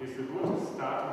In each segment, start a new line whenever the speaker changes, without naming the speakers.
is the good start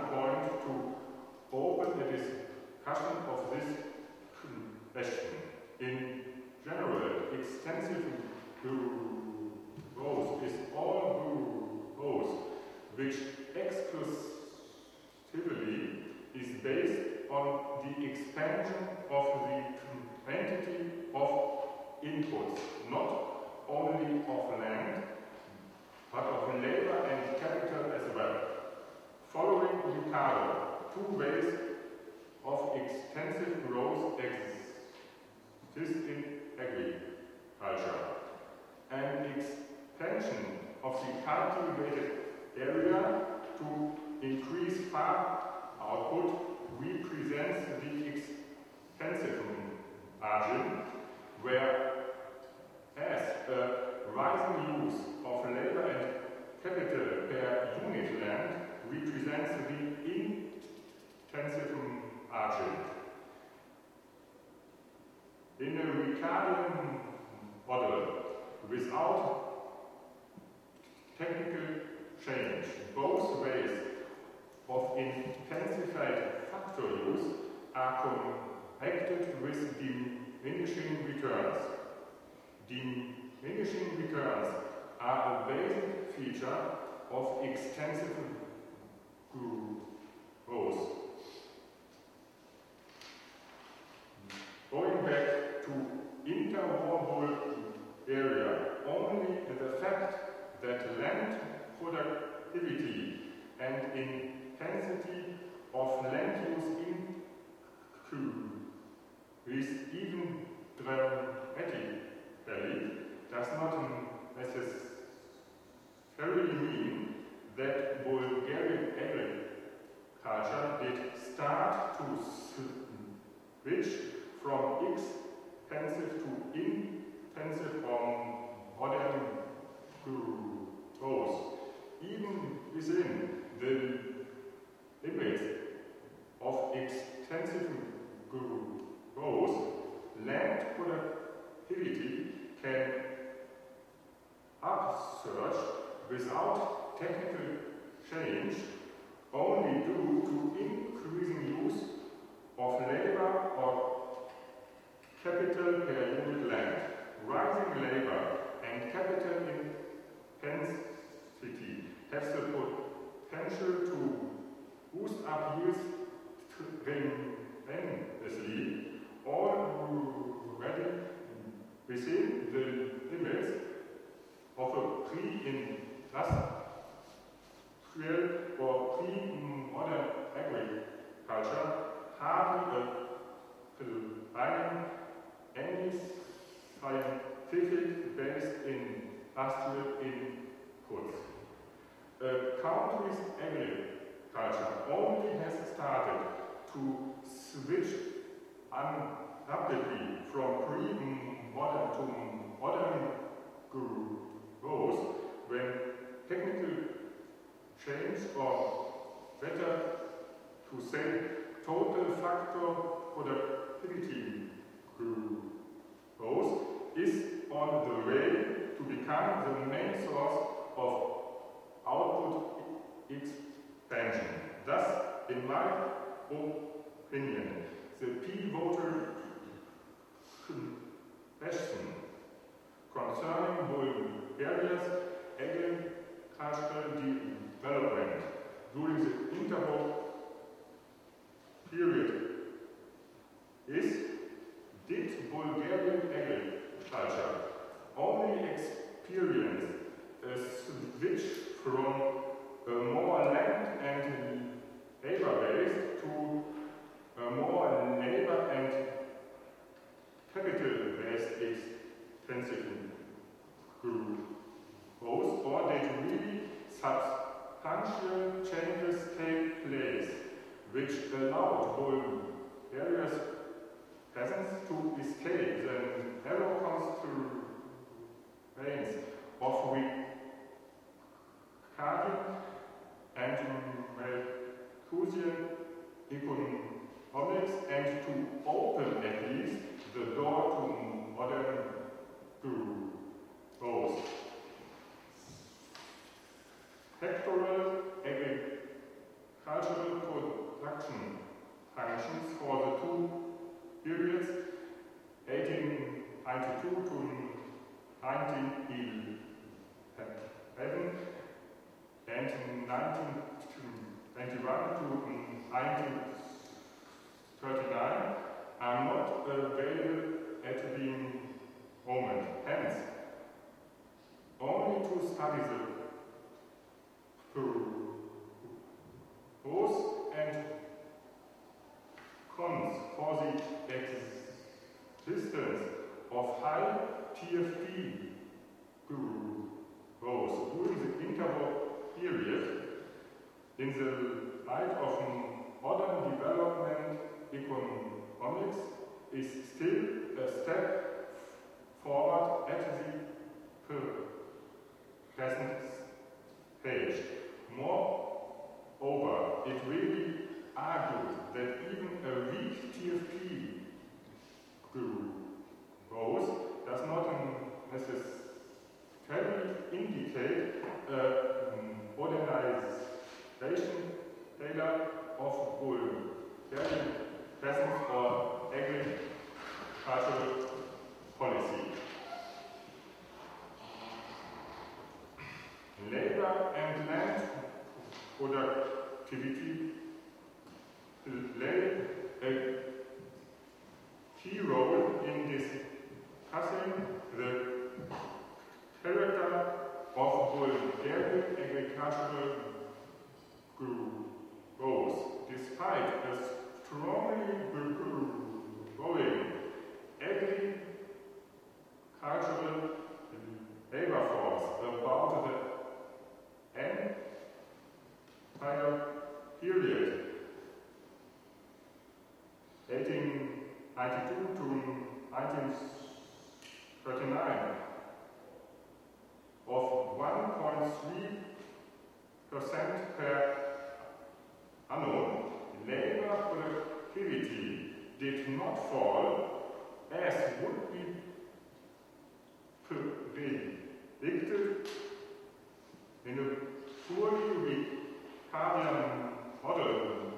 productivity and intensity of land use increase even dramatically does not necessarily mean that Bulgarian agriculture did start to switch from extensive to intensive on modern growth even within the limits of extensive growth, land productivity can upsurge without technical change only due to increasing use of labor or capital per unit land. Rising labor and capital intensity have the potential to boost up yields tremendously, already within the limits of a pre-industrial or pre-modern agriculture, hardly providing any scientific based industrial inputs. A country's agriculture only has started to switch rapidly from pre-modern to modern growth when technical change or better to say total factor productivity growth is on the way to become the expansion. Thus, in my opinion, the pivotal question concerning Bulgaria's agricultural development during the interval period 1892 to 1911 and 1921 to 1939 are not available at the moment. Hence, only to study the pros and cons for the existence of TFP growth during the interwar period in the light of modern development economics is still a step forward at the present stage. Moreover, it be argued that even a weak TFP growth does not necessarily indicate a modernization failure of Bulgarian presence or agricultural policy. Labor and land productivity. Play a key role in Hassel the character of Bulgarian agricultural growth, despite a strongly growing agricultural labor force about the entire period. 1892 to 19 39 of 1.3% per annum, labor productivity did not fall as would be predicted in a poorly Ricardian model.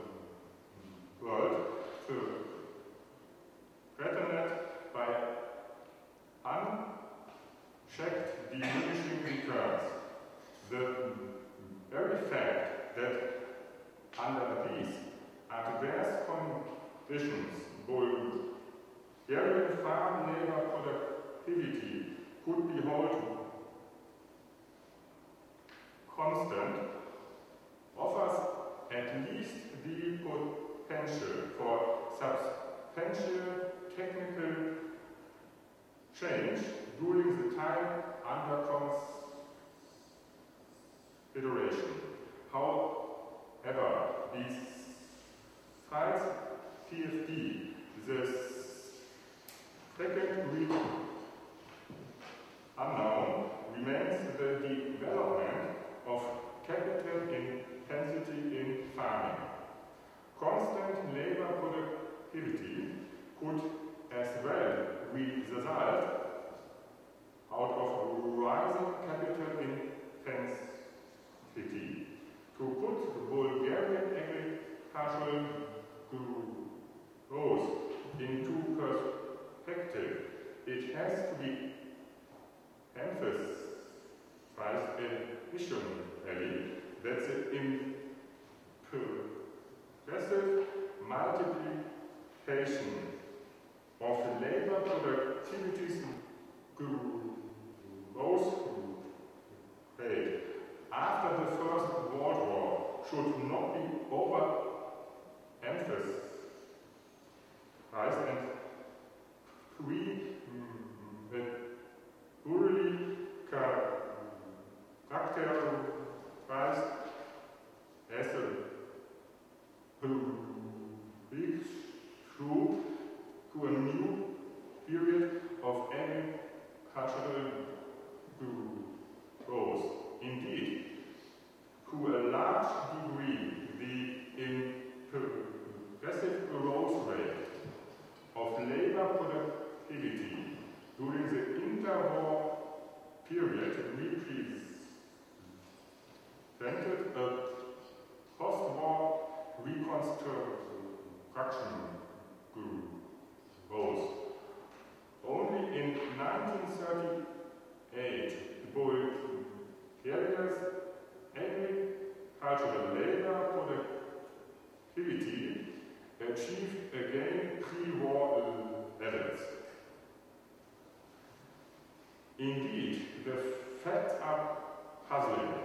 positive.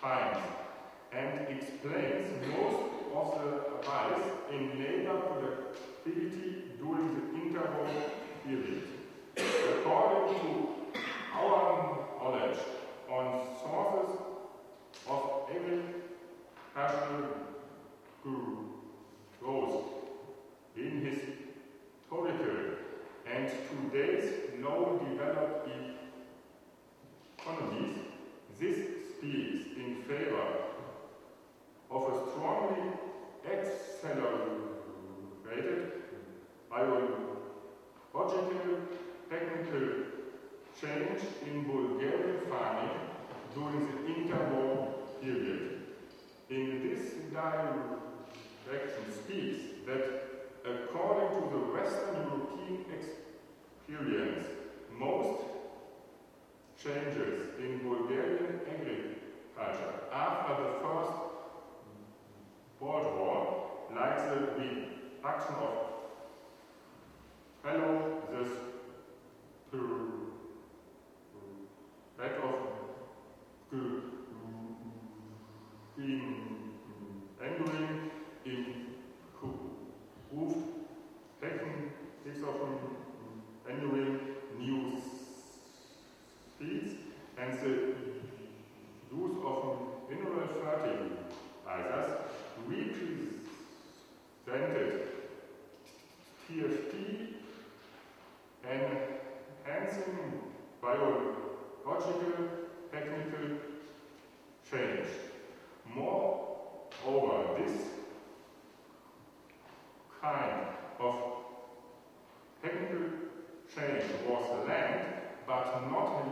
spines. And explains most of the rise in labor productivity during the interwar period. According to biological, technical change. Moreover, this kind of technical change was land, but not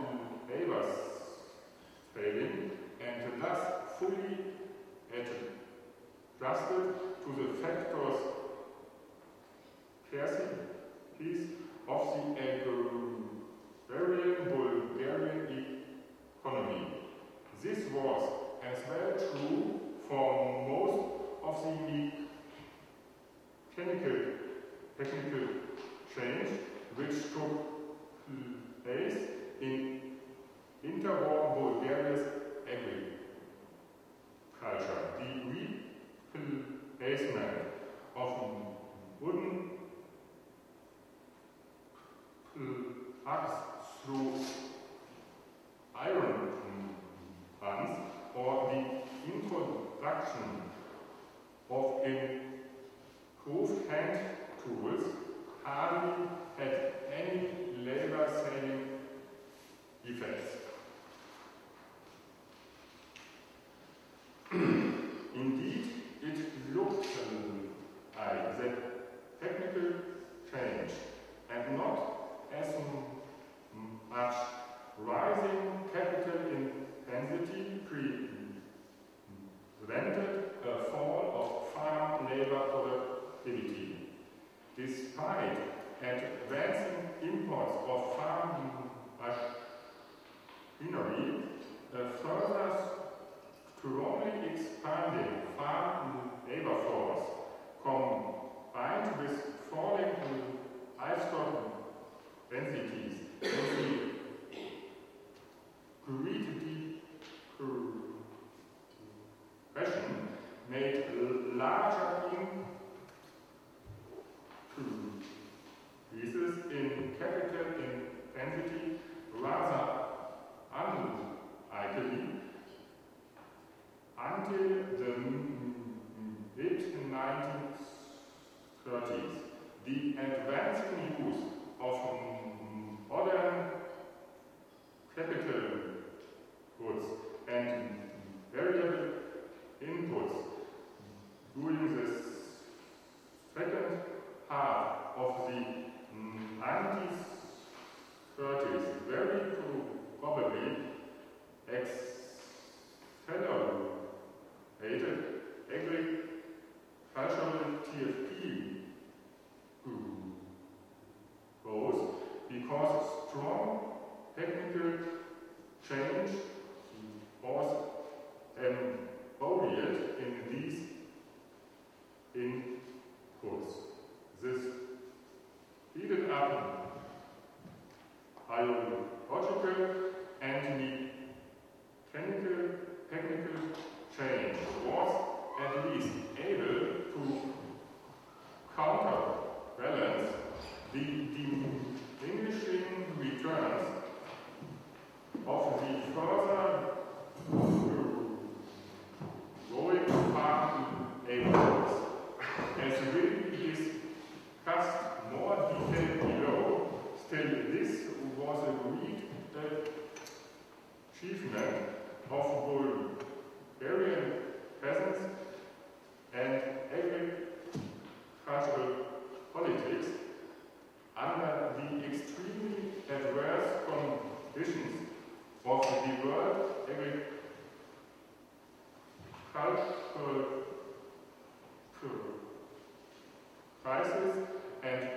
crisis and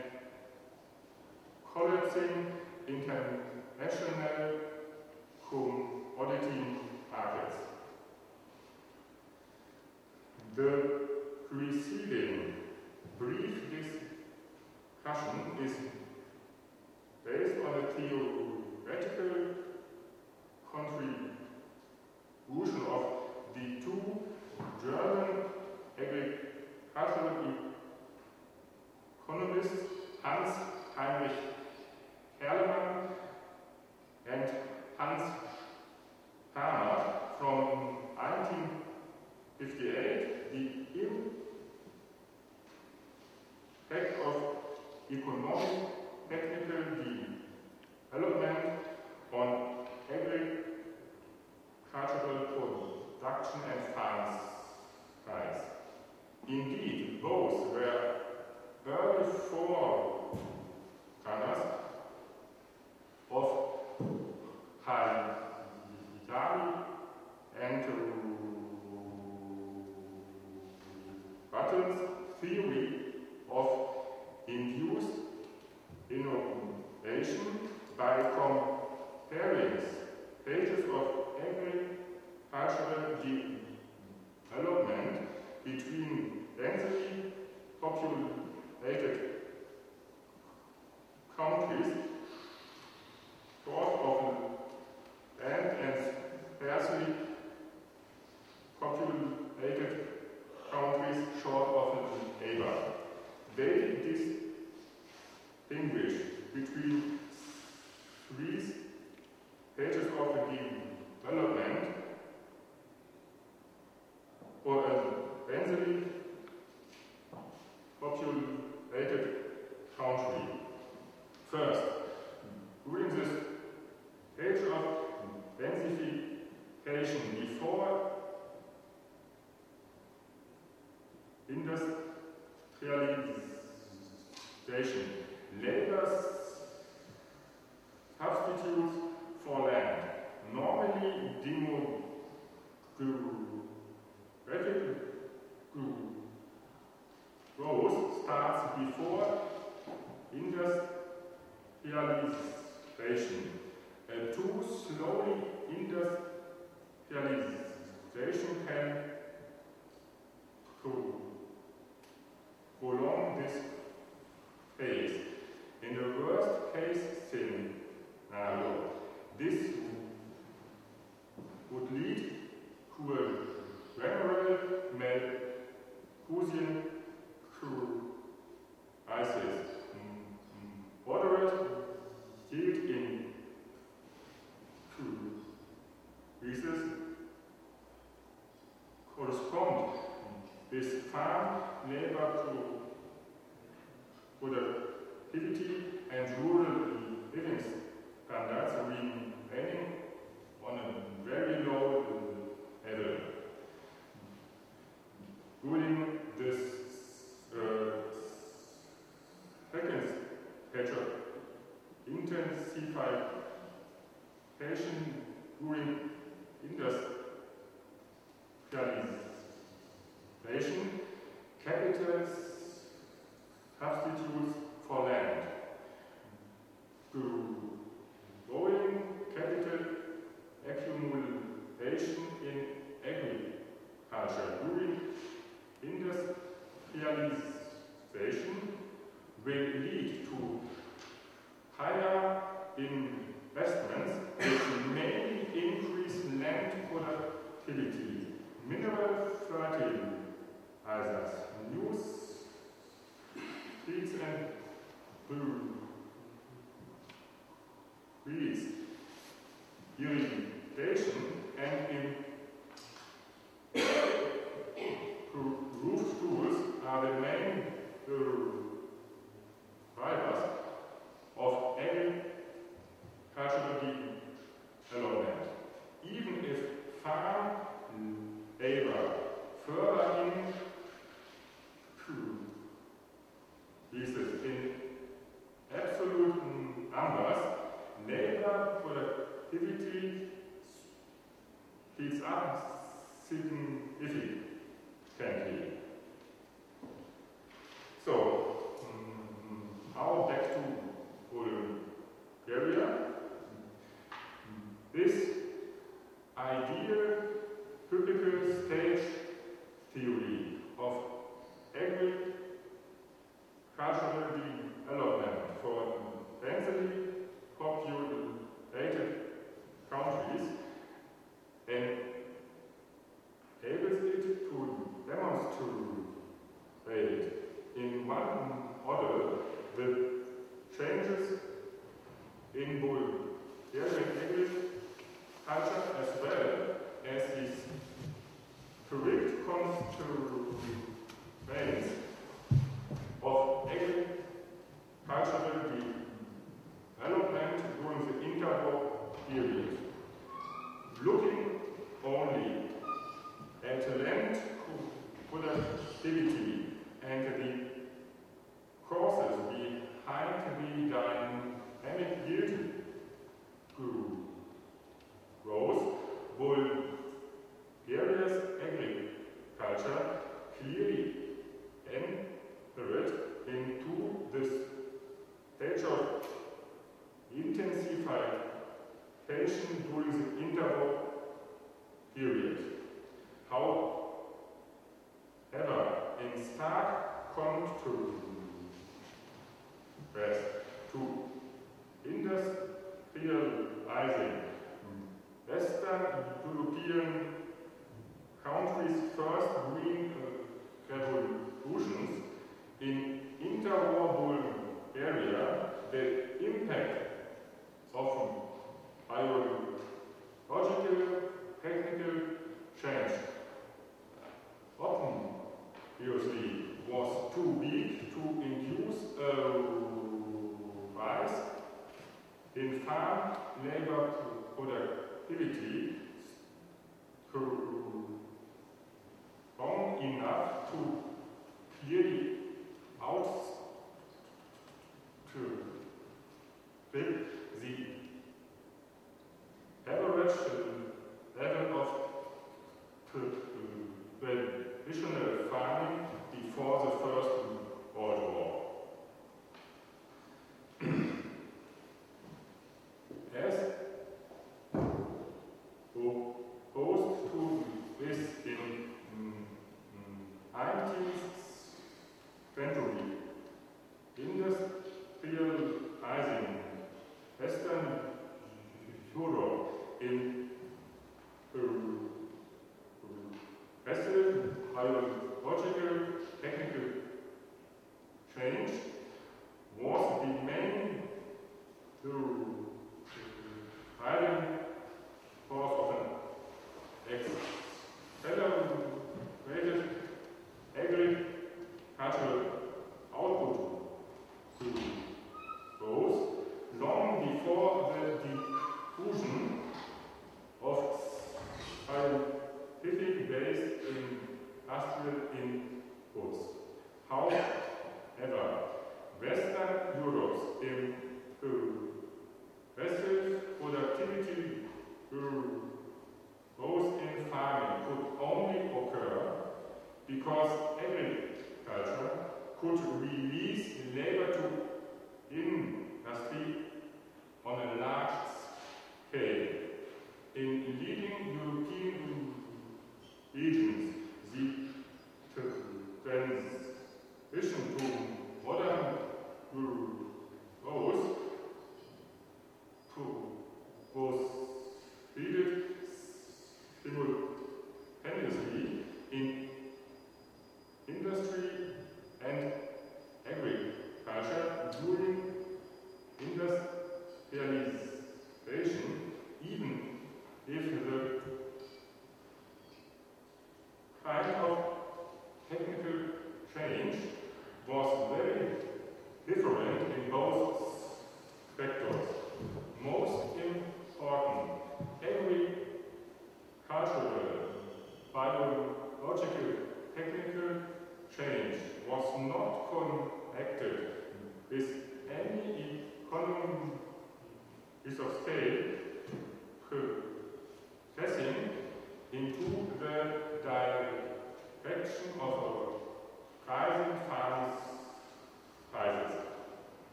collapsing international commodity markets. The preceding brief discussion is based on a theoretical contribution of the two German Archäologie. Chronist Hans Heinrich Herlemann nennt Hans time, live up to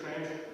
technical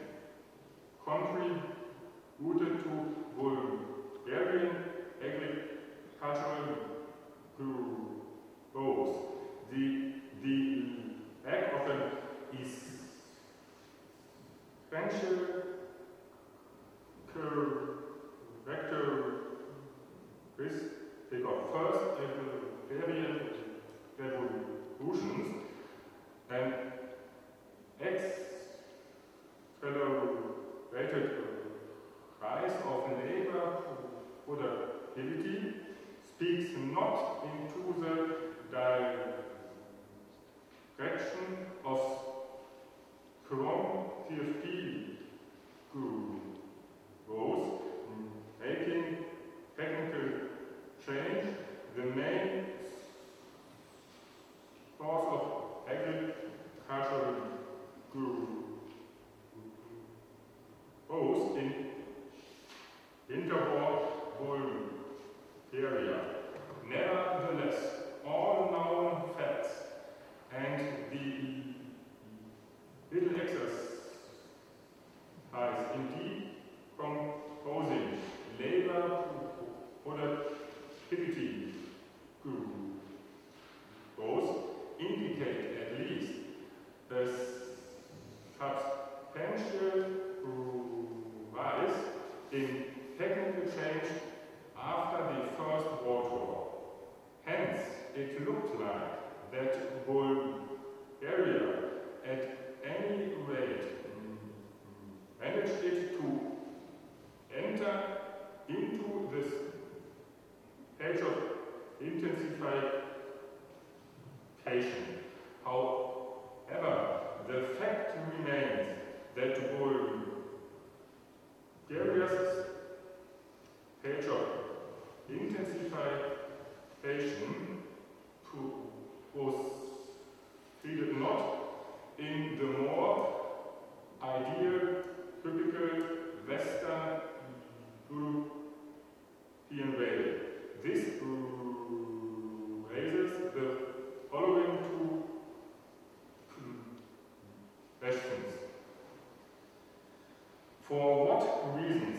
what reasons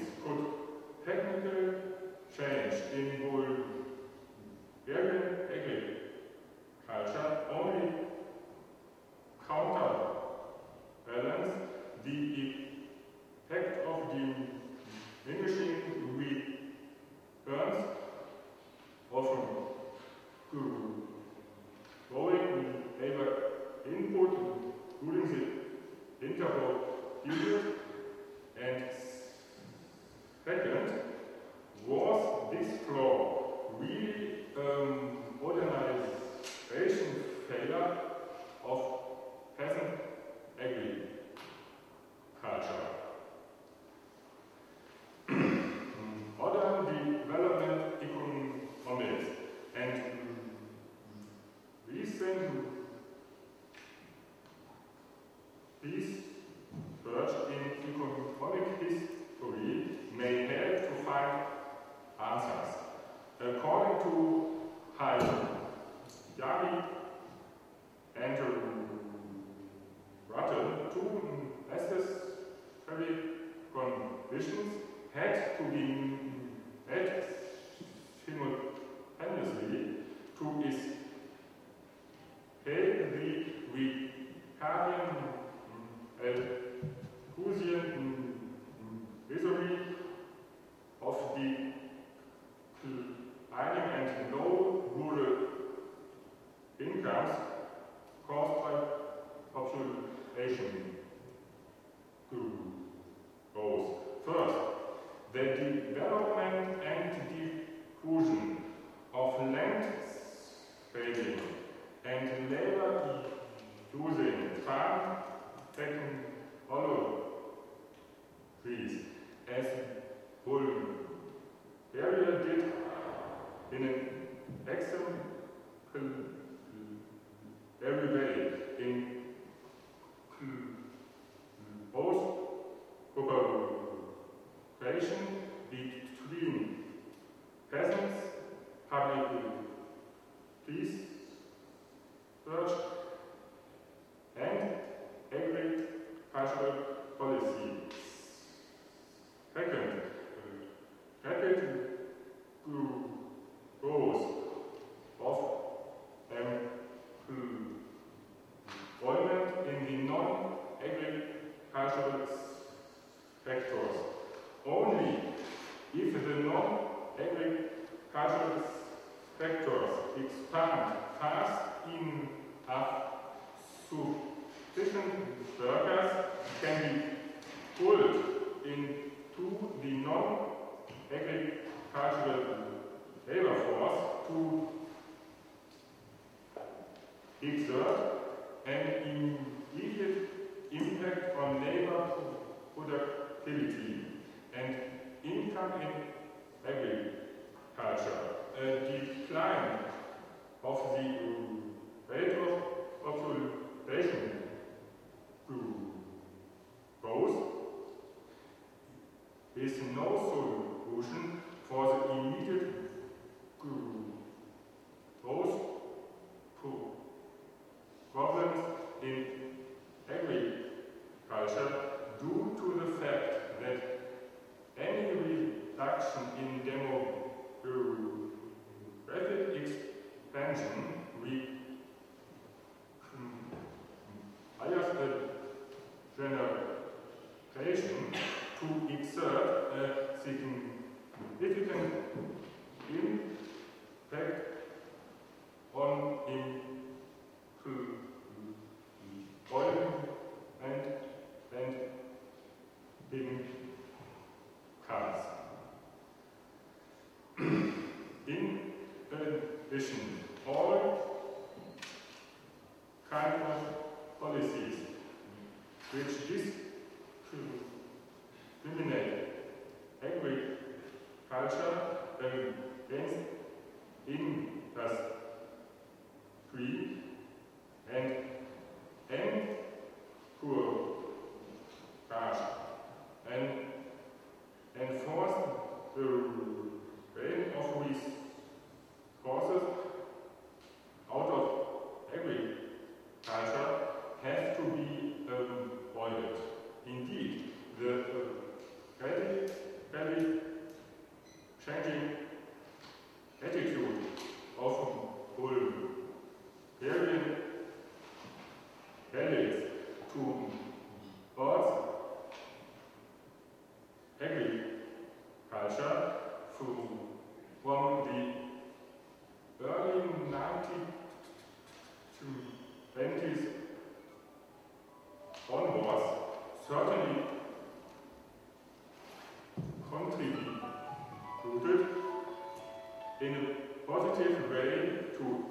positive way to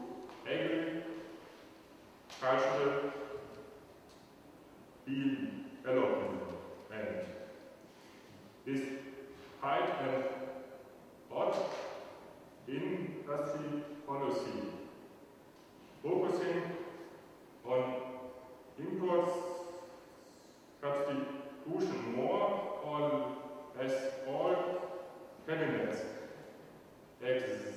angry, cultural being alone and is hide and odd industry policy, focusing on imports substitution more or less all cabinets. Exist.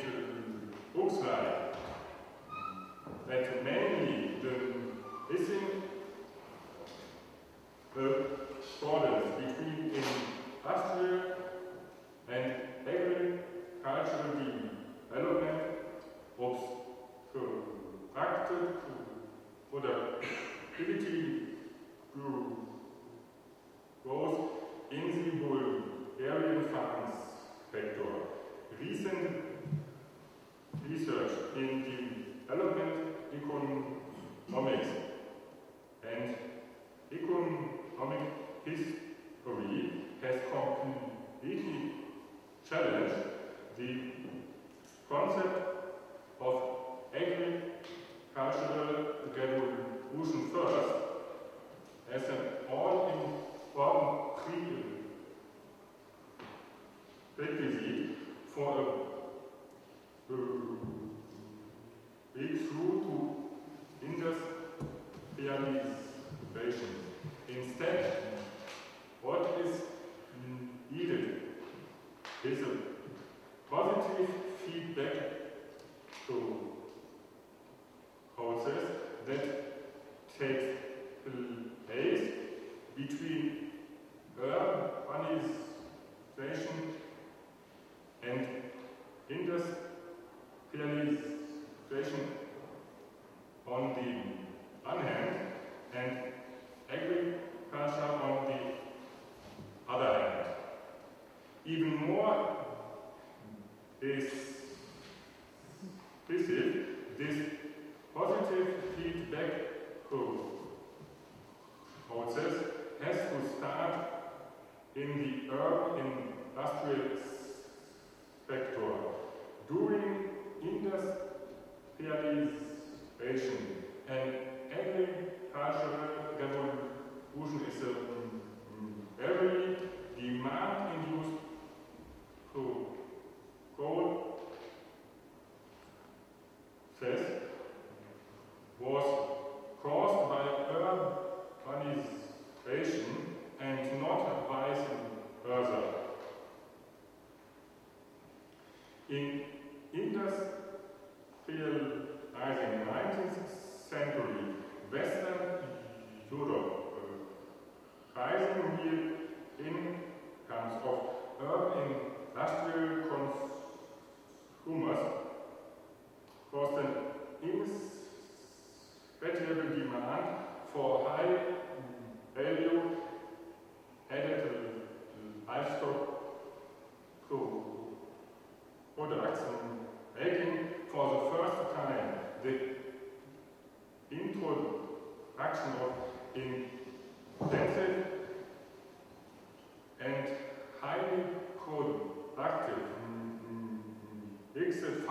All, requisito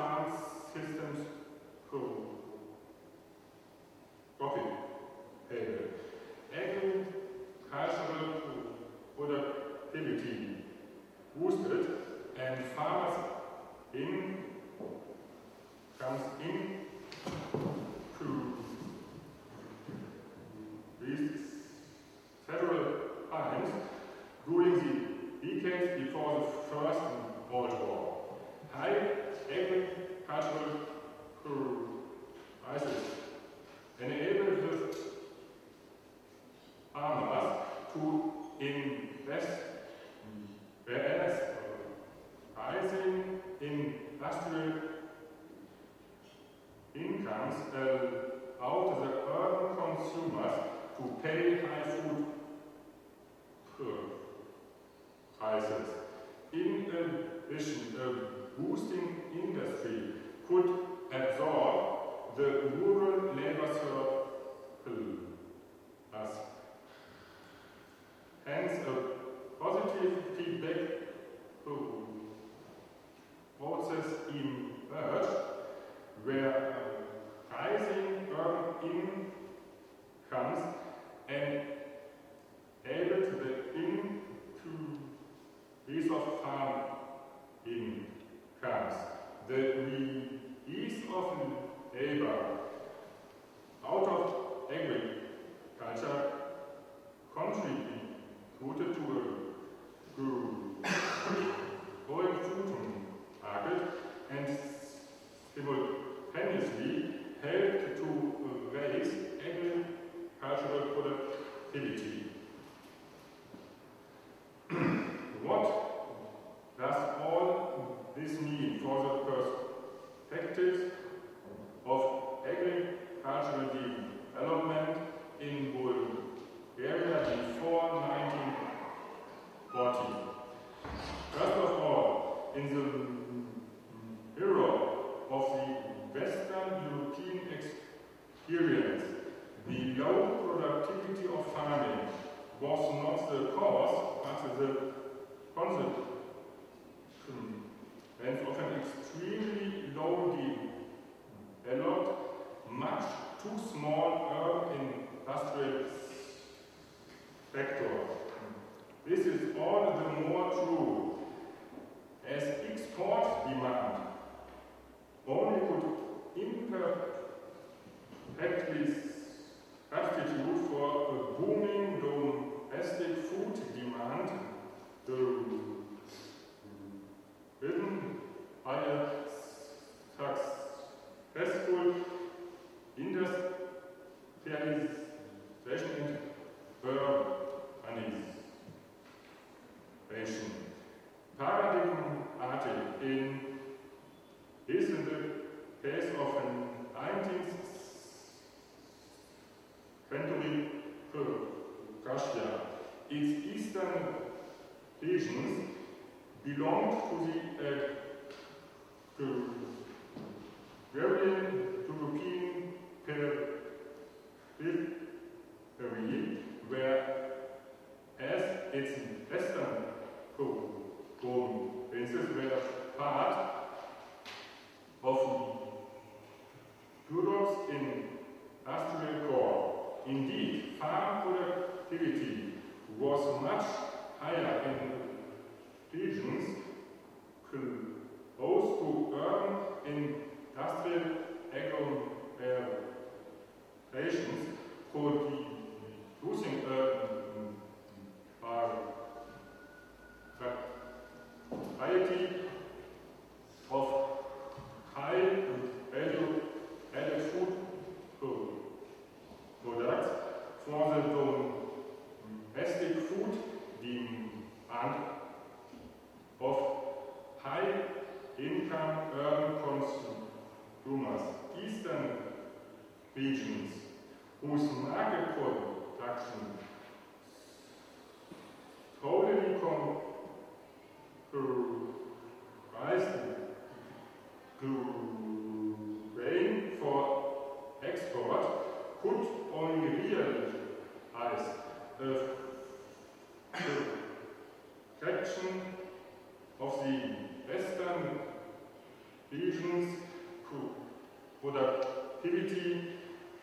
mixed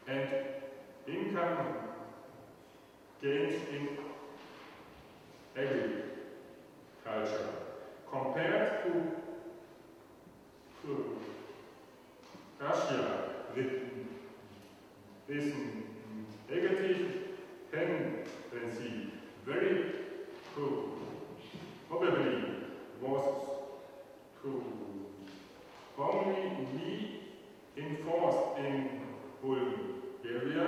and income gained in agriculture. Compared to, to Russia this negative tendency very probably was to only lead enforced in Bulgaria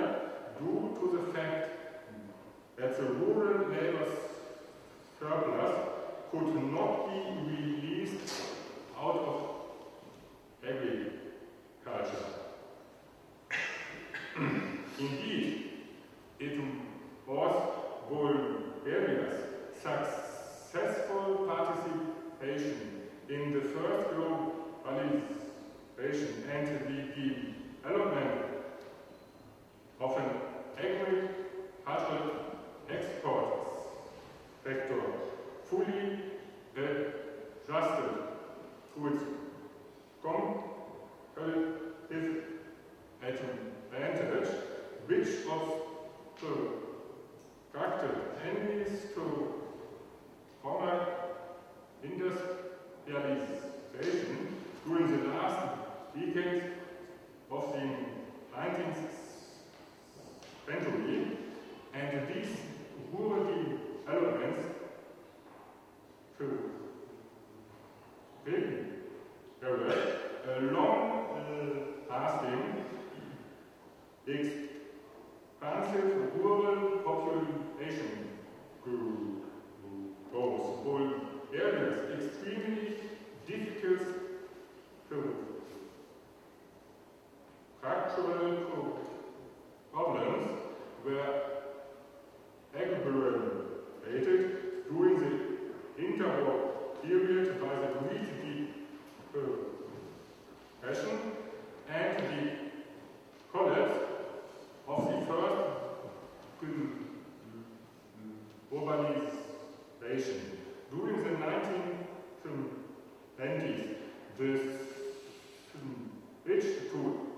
due to the fact that the rural laborers surplus could not be released out of During the 1990s, this hmm, reached to.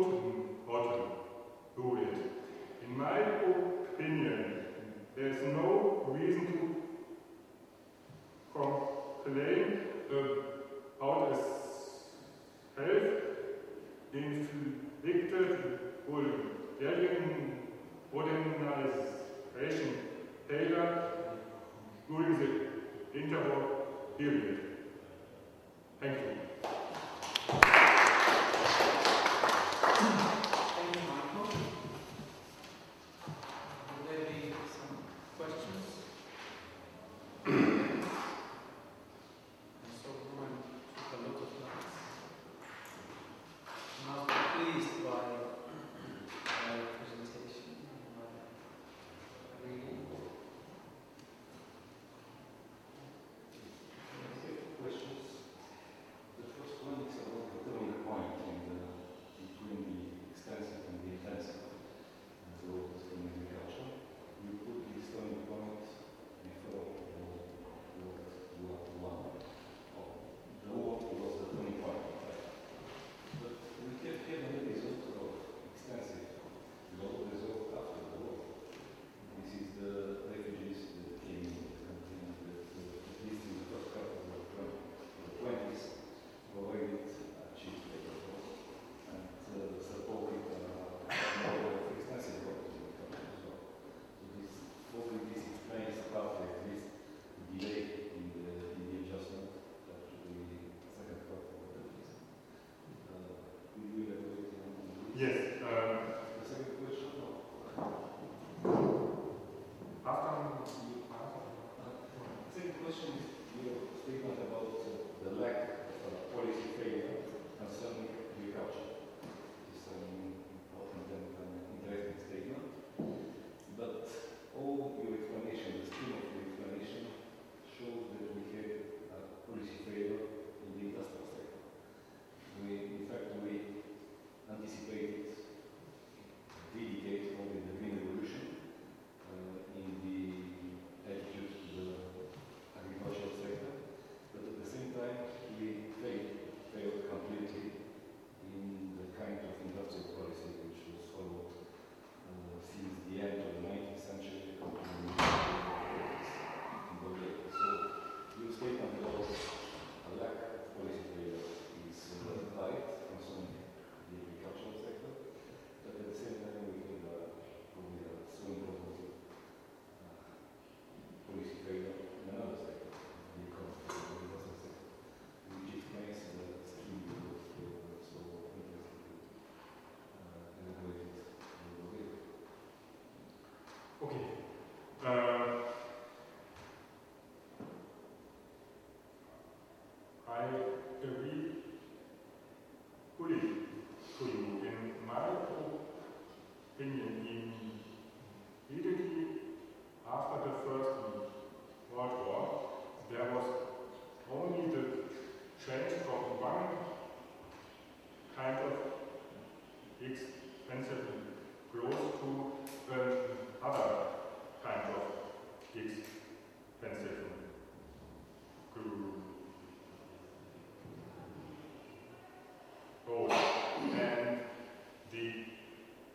bottom, bottom, do it. In my opinion, there's no reason to complain about a self-inflicted Bulgarian modernization failure during the interval period. Thank you.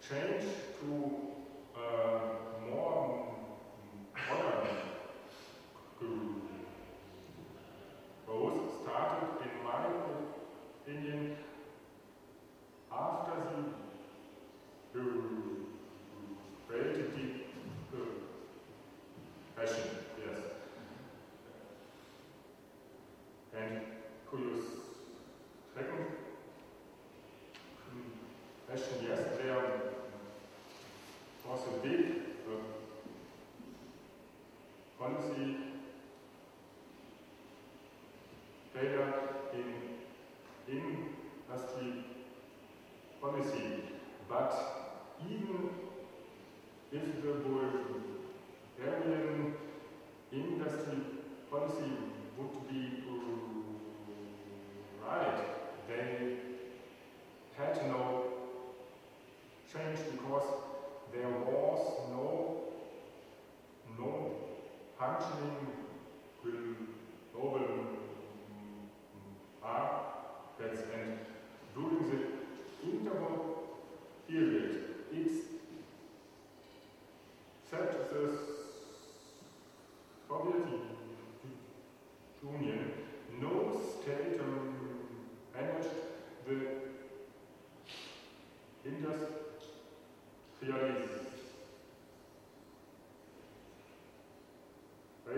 Change to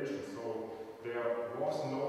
legislation. So
there was no